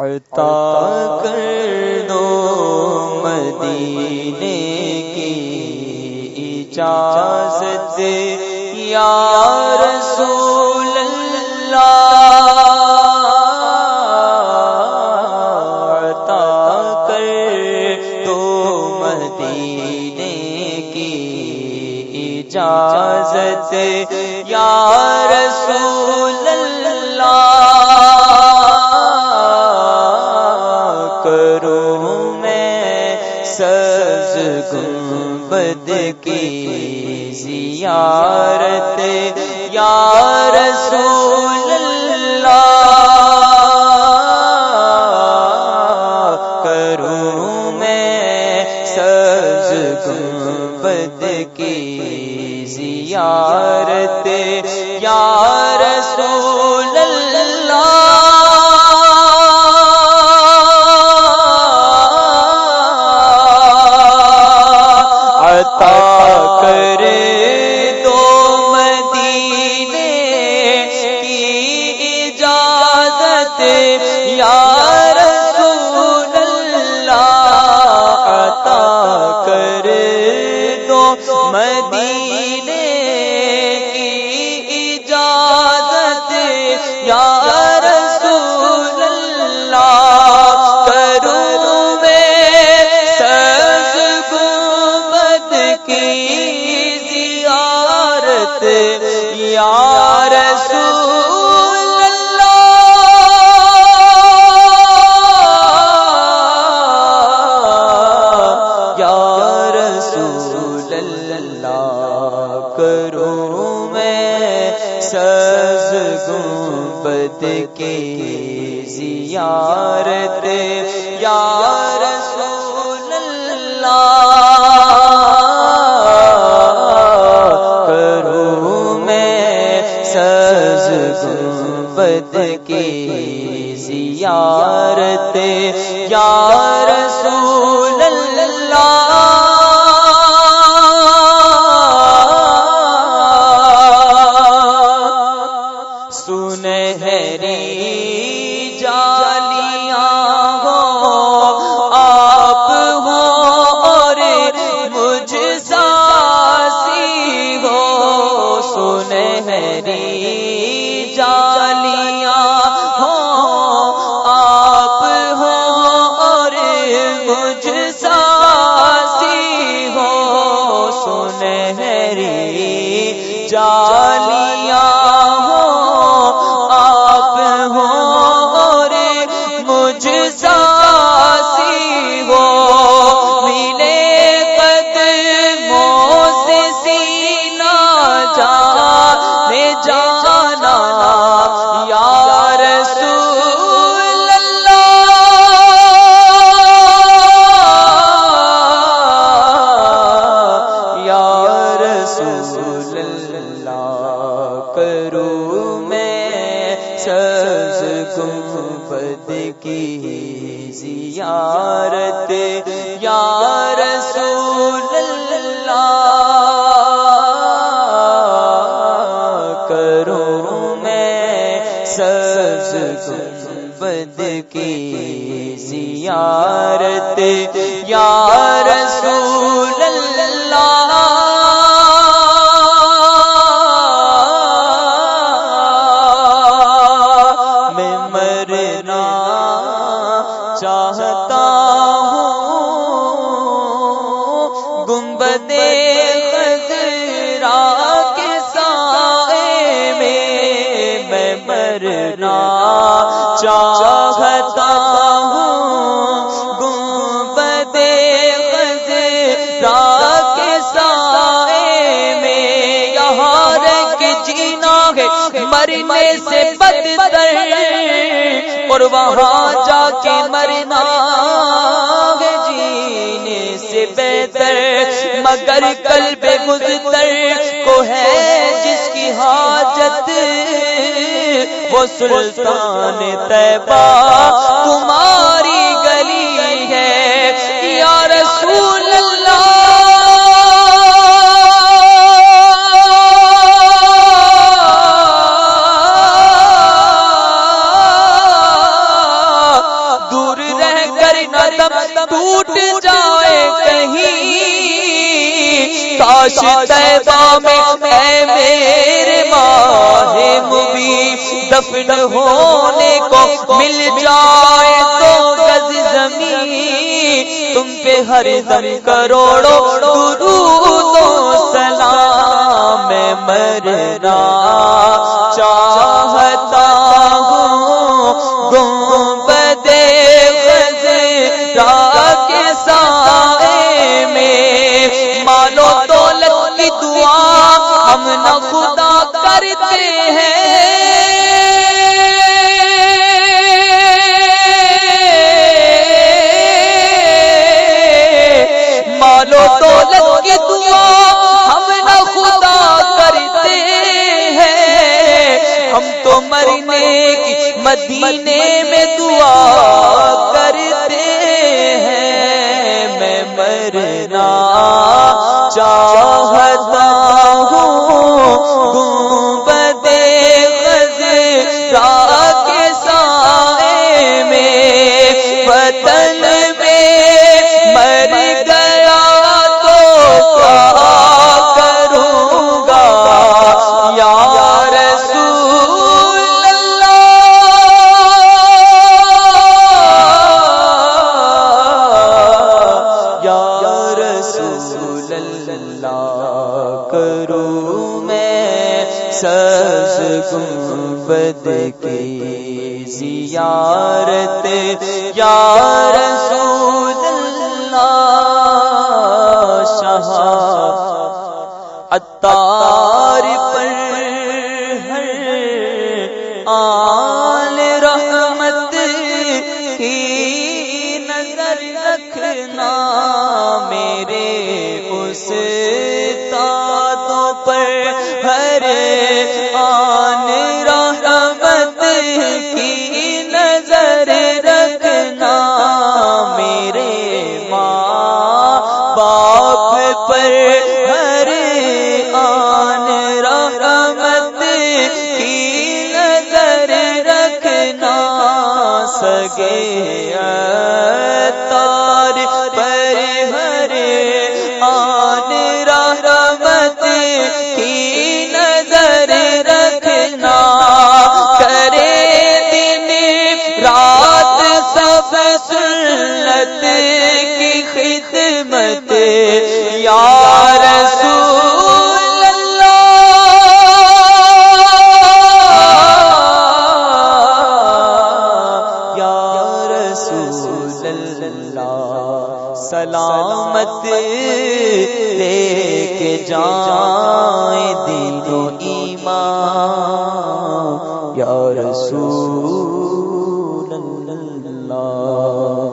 عطا کر دو مدینے کی اجازت یا رسول اللہ، عطا کر دو مدینے کی اجازت گنبد کی زیارت یا رسول محبت کی زیارت یا رسول اللہ کروں میں سز گنبد کی زیارت رسول اللہ کروں میں سز گنبد کی زیارت میں چاہتا ہوں۔ گنبد خزرا کے سائے میں یہاں رنگ جینا ہے۔ مرنے سے بدتر اور وہاں جا کے مرنا ہے۔ جینے سے بہتر مگر کل قلب گزتر کو ہے جس کی حاجت وہ سلطان طیبہ تمہاری گلی ہے، یا رسول اللہ۔ دور رہ کر نہ ٹوٹ جائے کہیں۔ کاش تیبہ میں اے میرے ماہ مبی دفن ہونے کو مل جائے تو گز زمین، تم پہ ہر دم کروڑو درود و سلام میں مرنا چاہتا ہوں۔ گنبد خزرا کے سائے میں۔ مالو دولت کی دعا ہم نہ خدا کرتے مدینے کی مدینے میں دعا کرتے ہیں میں مرنا زیارت یا رسول اللہ شاہ اتار پر ہر آل رحمت کی نظر رکھنا۔ تار پر ہر آن رحمت کی نظر رکھنا کرے دن رات سب سنت اللہ سلامت لے کے جائیں دین و ایمان۔ یا رسول